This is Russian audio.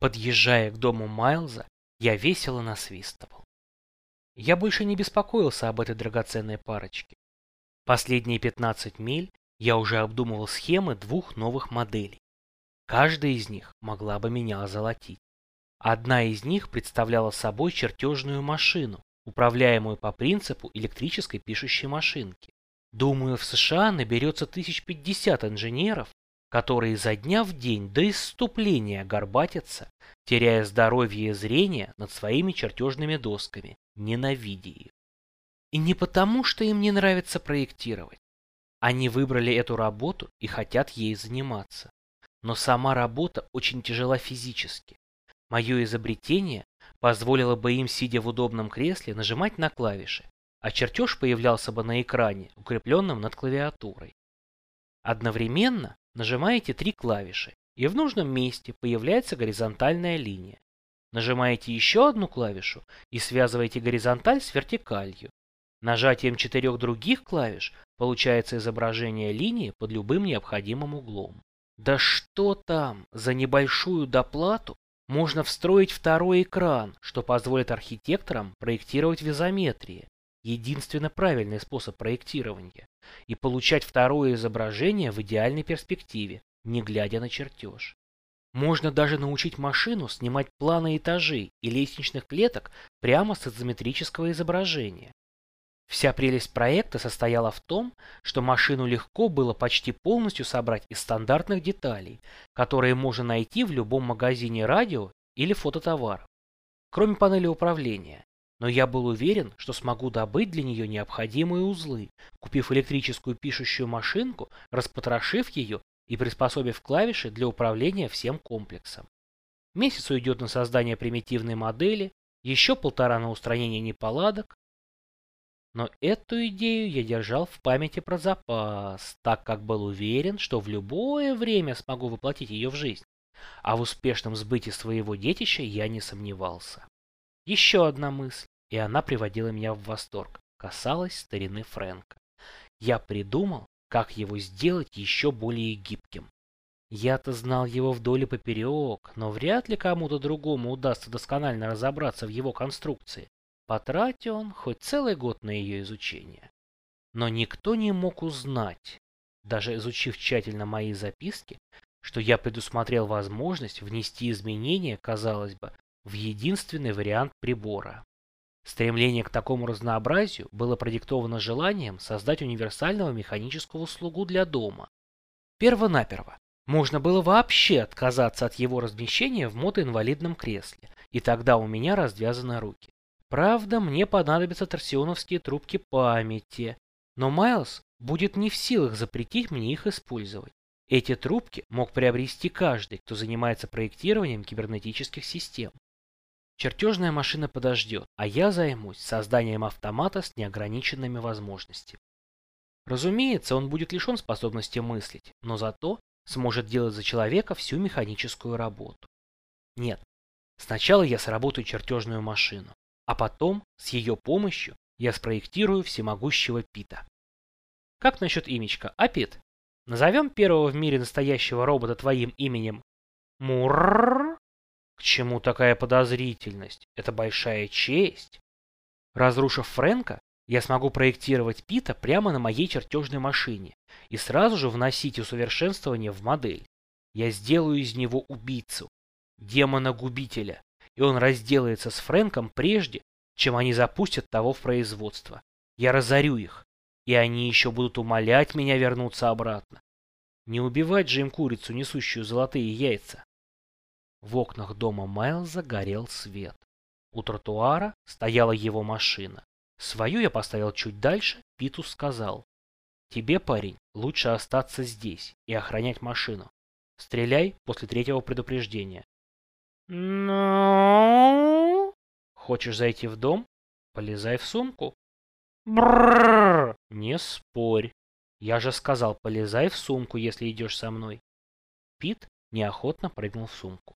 Подъезжая к дому Майлза, я весело насвистывал. Я больше не беспокоился об этой драгоценной парочке. Последние 15 миль я уже обдумывал схемы двух новых моделей. Каждая из них могла бы меня озолотить. Одна из них представляла собой чертежную машину, управляемую по принципу электрической пишущей машинки. Думаю, в США наберется тысяч пятьдесят инженеров, которые изо дня в день до исступления горбатятся, теряя здоровье и зрение над своими чертежными досками, ненавидя их. И не потому, что им не нравится проектировать. Они выбрали эту работу и хотят ей заниматься. Но сама работа очень тяжела физически. Мое изобретение позволило бы им, сидя в удобном кресле, нажимать на клавиши, а чертеж появлялся бы на экране, укрепленном над клавиатурой. Одновременно нажимаете три клавиши, и в нужном месте появляется горизонтальная линия. Нажимаете еще одну клавишу и связываете горизонталь с вертикалью. Нажатием четырех других клавиш получается изображение линии под любым необходимым углом. Да что там, за небольшую доплату можно встроить второй экран, что позволит архитекторам проектировать в изометрии, единственно правильный способ проектирования, и получать второе изображение в идеальной перспективе, не глядя на чертеж. Можно даже научить машину снимать планы этажей и лестничных клеток прямо с изометрического изображения. Вся прелесть проекта состояла в том, что машину легко было почти полностью собрать из стандартных деталей, которые можно найти в любом магазине радио или фототоваров, кроме панели управления но я был уверен, что смогу добыть для нее необходимые узлы, купив электрическую пишущую машинку, распотрошив ее и приспособив клавиши для управления всем комплексом. Месяц уйдет на создание примитивной модели, еще полтора на устранение неполадок. Но эту идею я держал в памяти про запас, так как был уверен, что в любое время смогу воплотить ее в жизнь. А в успешном сбытии своего детища я не сомневался. Еще одна мысль, и она приводила меня в восторг, касалась старины Фрэнка. Я придумал, как его сделать еще более гибким. Я-то знал его вдоль и поперек, но вряд ли кому-то другому удастся досконально разобраться в его конструкции, потратя он хоть целый год на ее изучение. Но никто не мог узнать, даже изучив тщательно мои записки, что я предусмотрел возможность внести изменения, казалось бы, в единственный вариант прибора. Стремление к такому разнообразию было продиктовано желанием создать универсального механического слугу для дома. Первонаперво можно было вообще отказаться от его размещения в мотоинвалидном кресле, и тогда у меня развязаны руки. Правда, мне понадобятся торсионовские трубки памяти, но Майлз будет не в силах запретить мне их использовать. Эти трубки мог приобрести каждый, кто занимается проектированием кибернетических систем. Чертежная машина подождет, а я займусь созданием автомата с неограниченными возможностями. Разумеется, он будет лишен способности мыслить, но зато сможет делать за человека всю механическую работу. Нет, сначала я сработаю чертежную машину, а потом, с ее помощью, я спроектирую всемогущего Пита. Как насчет имечка, а Пит? Назовем первого в мире настоящего робота твоим именем Мурррр? К чему такая подозрительность? Это большая честь. Разрушив Фрэнка, я смогу проектировать Пита прямо на моей чертежной машине и сразу же вносить усовершенствование в модель. Я сделаю из него убийцу, демона-губителя, и он разделается с Фрэнком прежде, чем они запустят того в производство. Я разорю их, и они еще будут умолять меня вернуться обратно. Не убивать же им курицу, несущую золотые яйца. В окнах дома Майлза горел свет. У тротуара стояла его машина. Свою я поставил чуть дальше, Питус сказал. Тебе, парень, лучше остаться здесь и охранять машину. Стреляй после третьего предупреждения. Ну? Хочешь зайти в дом? Полезай в сумку. Бррр! Не спорь. Я же сказал, полезай в сумку, если идешь со мной. Пит неохотно прыгнул в сумку.